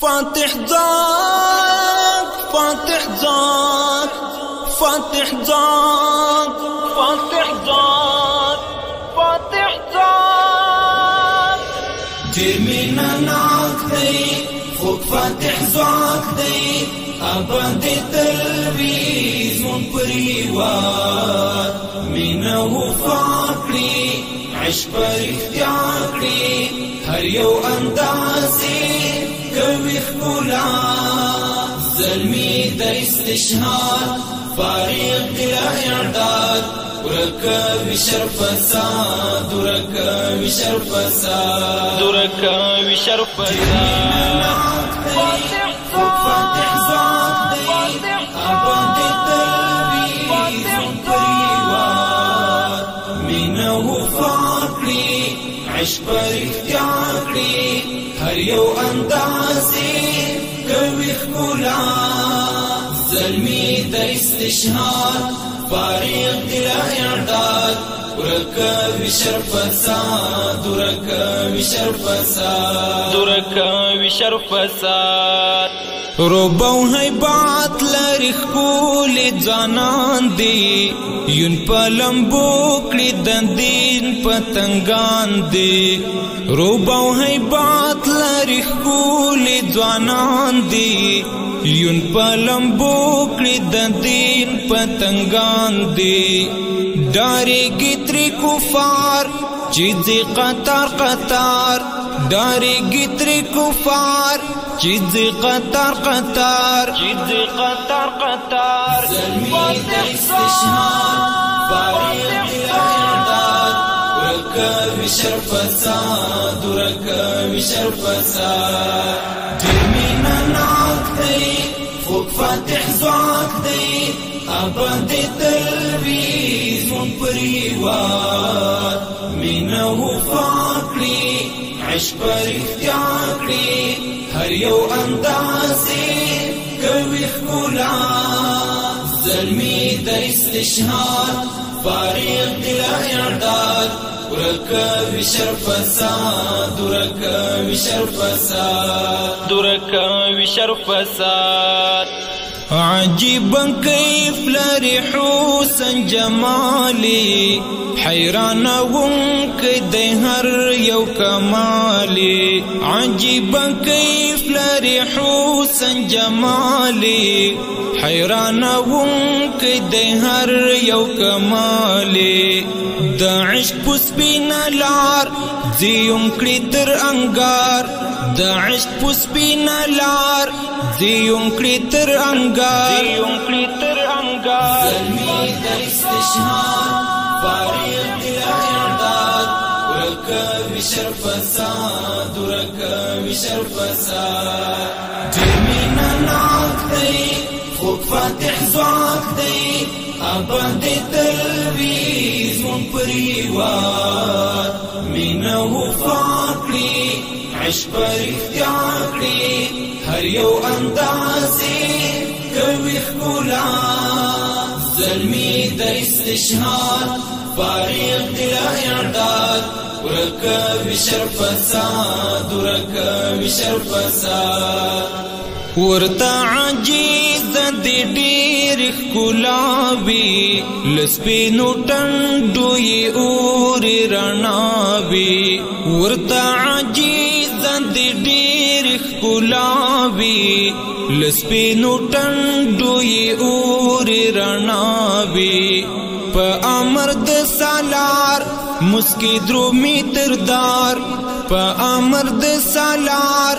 فاتح ذاك فاتح ذاك فاتح ذاك فاتح ذاك فاتح ذاك جمينا نعقدي خوك فاتح زعقدي أبد تلبيز من بريوات منه فعقلي عش بريخ تعقلي هر يو أندعزي دومی خکولا زلمی دا استشهار فارغ دلا اعداد ورکوی شر فساد ورکوی شر فساد ورکوی شر فساد عشق رفتي عقلي هر يو انت عزي كوي خبولا زلمي دا استشهاد فارغ دلا اعداد ورکوي شر فساد ورکوي شر فساد ورکوي شر فساد روبو هیبات لري خپل ځانان دي یون پلمبو کړي د دین پتنګان دي روبو هیبات لري خپل ځانان دي یون پلمبو کړي د دین پتنګان دي داري قتري كفار جدي قطار قطار داري قتري كفار جدي ځي قطار قطار چې ځي قطار قطار شرفساد ورکوي شرفساد دمنا نعقدي فوق فاتح زعقدي أبدي تلبي هم پریوار مینو فاکړي عشق رښتیا کړي هر یو اندازې کوي ښکلا زلمی د استشهاد فارغ دی لا اعداد درك بشر فساد درك بشر فساد درك بشر فساد عجیب کیف لري حسن جمالي حیران وم کده هر یو کمالي عجیب کیف لري حسن جمالي حیران وم کده هر یو کمالي د عشق پسپین لار زیوم کړی تر انګار د عشق پسپین لار زیوم کړی تر انګار زیوم کړی تر انګار زلمی د استشهار فارغ دی اعداد ورک وشر فساد ورک وشر فساد جمعنا نعقدی خوب فاتح زعقدی اباد تلویز من پریوار مینو فاکړي عشق اختیاري هر یو اندازې کوي خلا زلمي د استشهاد فارغ دلا اعداد ورک بشرف سعد ورک بشرف سعد ورته عجیز د ډېر خلاوي لسپینو ټنډو یې اور رڼاوي ورته عجیز د ډېر خلاوي لسپینو ټنډو یې اور رڼاوي په امر د سالار مسکی درو میتردار په امر د سالار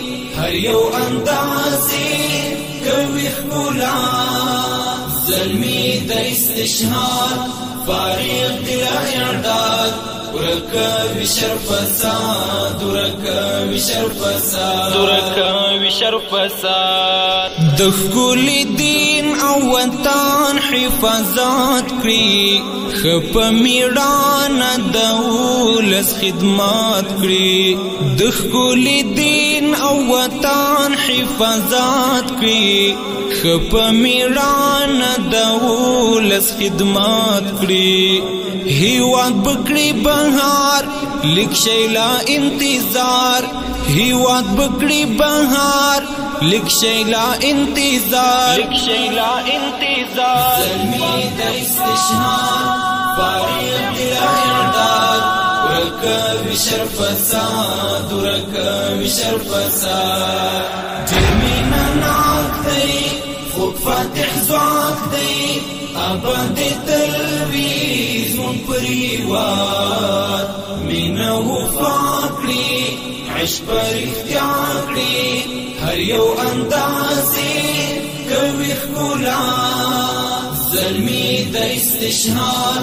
هر یو عزيز کوي خپل زلمی د استشهاد فارغ دلایړداد ورکوي شرف فساد ورکوي شرف فساد ورکوي شرف فساد د ښکلي دین او وطن حفاظت کړی خپ میړانه د ولس خدمات کړی د ښکلي دین او وطن حفاظت کړی په میړانه د ولس خدمات کړي هیواد بکړي بهار لیک شیلا انتظار هیواد بکړي بهار لیک شیلا انتظار لیک شیلا انتظار زلمی د استشهار فارغ د ارداد ورکه شرف سا درکه شرف سا جمی فاتح ځواک دی ابد تلوي زمون پریوار مینه وفاقلی عشق پر اختیار دی هر یو اندازې کوي خلا زلمی د استشهار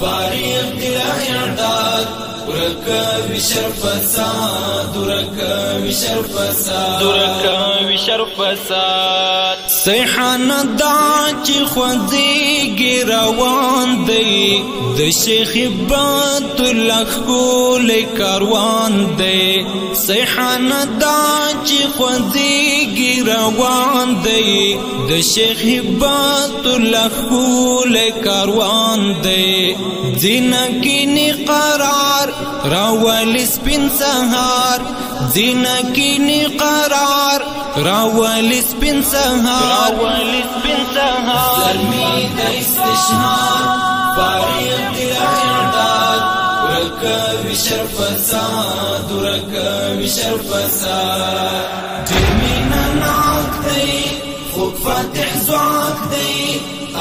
فارغ دی اعداد ورکوي شرف فساد ورکوي شرف فساد ورکوي شرف فساد سیحان دا چې خوځيږي روان دی د شیخ بات لخ کول کاروان دی صحن دا چې خوځيږي روان دی د شیخ بات لخول کاروان دی ځینکې نه قرار راول سپین سهار ځینکې نه قرار راول سپین سهار راول سپین سهار زرمي د استشهار فارغ دی کوي شرف سا دور کوي شرف سا دمن ناک دی خو فاتح زواک دی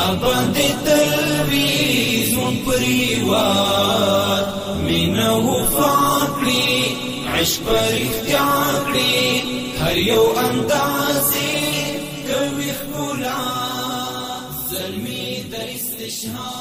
ابد تلوي زم پریوار مينو فاکړي عشق پر اختیار کړي هر یو اندازې کوي خلا زلمي د استشهاد